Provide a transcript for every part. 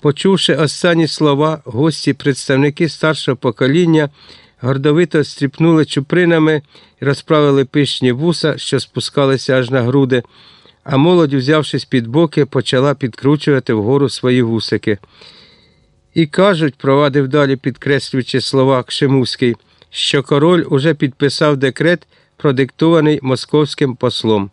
Почувши останні слова, гості, представники старшого покоління, гордовито стріпнули чупринами і розправили пишні вуса, що спускалися аж на груди, а молодь, взявшись під боки, почала підкручувати вгору свої вусики. І кажуть, провадив далі, підкреслюючи слова Кшемуський, що король уже підписав декрет, продиктований московським послом.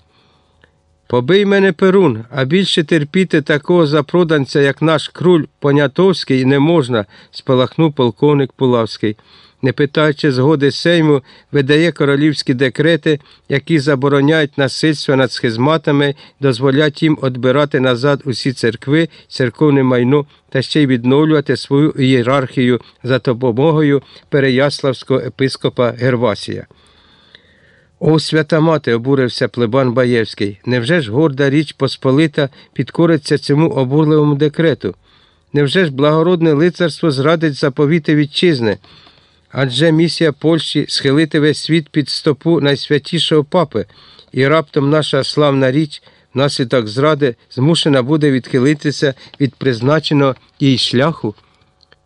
Побий мене Перун, а більше терпіти такого запроданця, як наш круль Понятовський, не можна, спалахнув полковник Пулавський. Не питаючи згоди Сейму, видає королівські декрети, які забороняють насильство над схизматами, дозволять їм відбирати назад усі церкви, церковне майно та ще й відновлювати свою ієрархію за допомогою Переяславського епископа Гервасія. О, свята мати, обурився плебан Баєвський. Невже ж горда річ Посполита підкориться цьому обурливому декрету? Невже ж благородне лицарство зрадить заповіти вітчизни? Адже місія Польщі схилити весь світ під стопу найсвятішого папи, і раптом наша славна річ, внаслідок зради, змушена буде відхилитися від призначеного їй шляху?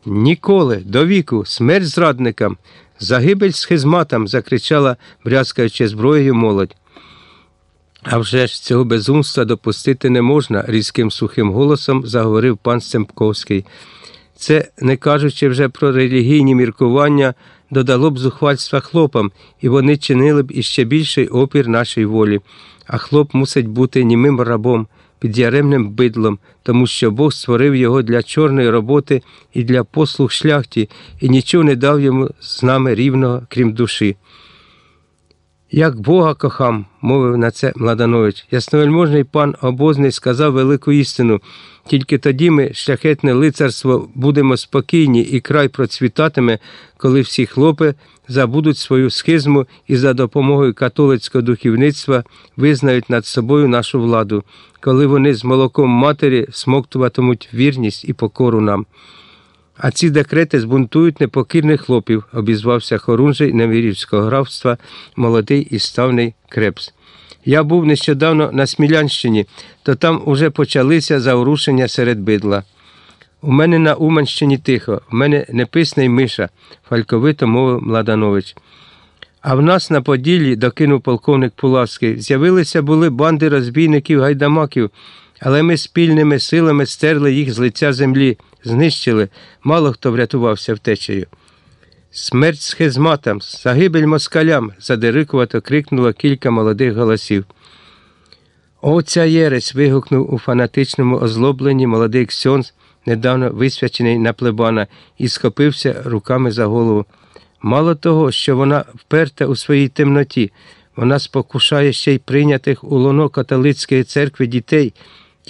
Ніколи, до віку, смерть зрадникам, загибель схизматам, закричала, брязкаючи зброєю молодь. А вже ж цього безумства допустити не можна, різким сухим голосом заговорив пан Стемпковський. Це, не кажучи вже про релігійні міркування, додало б зухвальства хлопам, і вони чинили б іще більший опір нашій волі. А хлоп мусить бути німим рабом, підяремним бидлом, тому що Бог створив його для чорної роботи і для послуг шляхті, і нічого не дав йому з нами рівного, крім душі. Як Бога кохам, мовив на це Младанович. Ясновельможний пан обозний сказав велику істину. Тільки тоді ми, шляхетне лицарство, будемо спокійні і край процвітатиме, коли всі хлопи забудуть свою схизму і за допомогою католицького духовництва визнають над собою нашу владу, коли вони з молоком матері смоктуватимуть вірність і покору нам. А ці декрети збунтують непокірних хлопів, обізвався хорунжий Невірівського графства, молодий і ставний крепс. Я був нещодавно на Смілянщині, то там уже почалися заворушення серед бидла. У мене на Уманщині тихо, в мене неписний миша, фальковито мовив Младанович. А в нас на Поділлі, докинув полковник Пулавський, з'явилися були банди розбійників гайдамаків, але ми спільними силами стерли їх з лиця землі, знищили, мало хто врятувався втечею. Смерть схизматам, загибель москалям, задирикувато крикнуло кілька молодих голосів. О, ця єресь. вигукнув у фанатичному озлобленні молодий ксьонз, недавно висвячений на плебана, і схопився руками за голову. Мало того, що вона вперта у своїй темноті, вона спокушає ще й прийнятих у лоно католицької церкви дітей.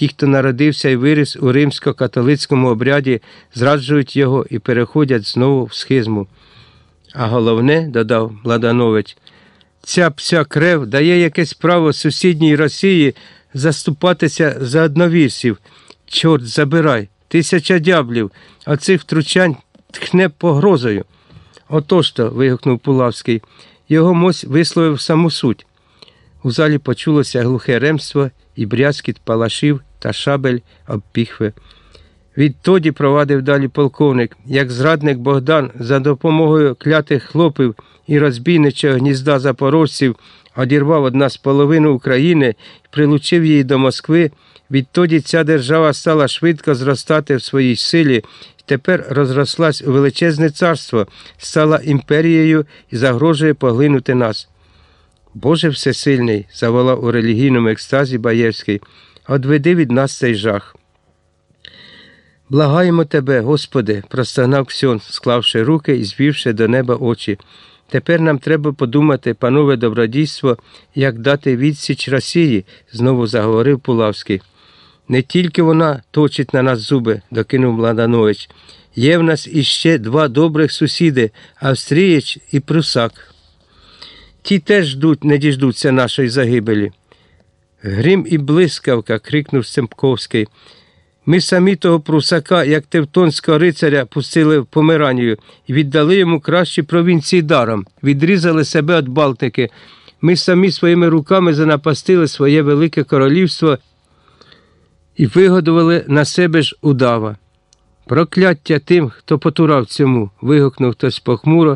Ті, хто народився і виріс у римсько-католицькому обряді, зраджують його і переходять знову в схизму. А головне, додав Младанович, ця пся крев дає якесь право сусідній Росії заступатися за одновірців. Чорт забирай, тисяча дяблів, а цих втручань тхне погрозою. Отож то. вигукнув Пулавський. Його мось висловив саму суть. У залі почулося глухе ремство і брязкіт палашів та шабель об піхви. Відтоді провадив далі полковник, як зрадник Богдан за допомогою клятих хлопів і розбійничого гнізда запорожців одірвав одна з половини України і прилучив її до Москви. Відтоді ця держава стала швидко зростати в своїй силі і тепер розрослась у величезне царство, стала імперією і загрожує поглинути нас. Боже Всесильний, заволав у релігійному екстазі Баєвський, одведи від нас цей жах. Благаємо тебе, Господи, простогнав Ксьон, склавши руки і звівши до неба очі. Тепер нам треба подумати, панове добродійство, як дати відсіч Росії, знову заговорив Пулавський. Не тільки вона точить на нас зуби, докинув Младанович. Є в нас іще два добрих сусіди Австрієч і Прусак. Ті теж ждуть, не діждуться нашої загибелі. Грім і блискавка. крикнув Семпковський. Ми самі того прусака, як тевтонського рицаря, пустили в Померанію і віддали йому кращі провінції даром, відрізали себе від Балтики. Ми самі своїми руками занапастили своє велике королівство і вигодували на себе ж удава. Прокляття тим, хто потурав цьому. вигукнув хтось похмуро,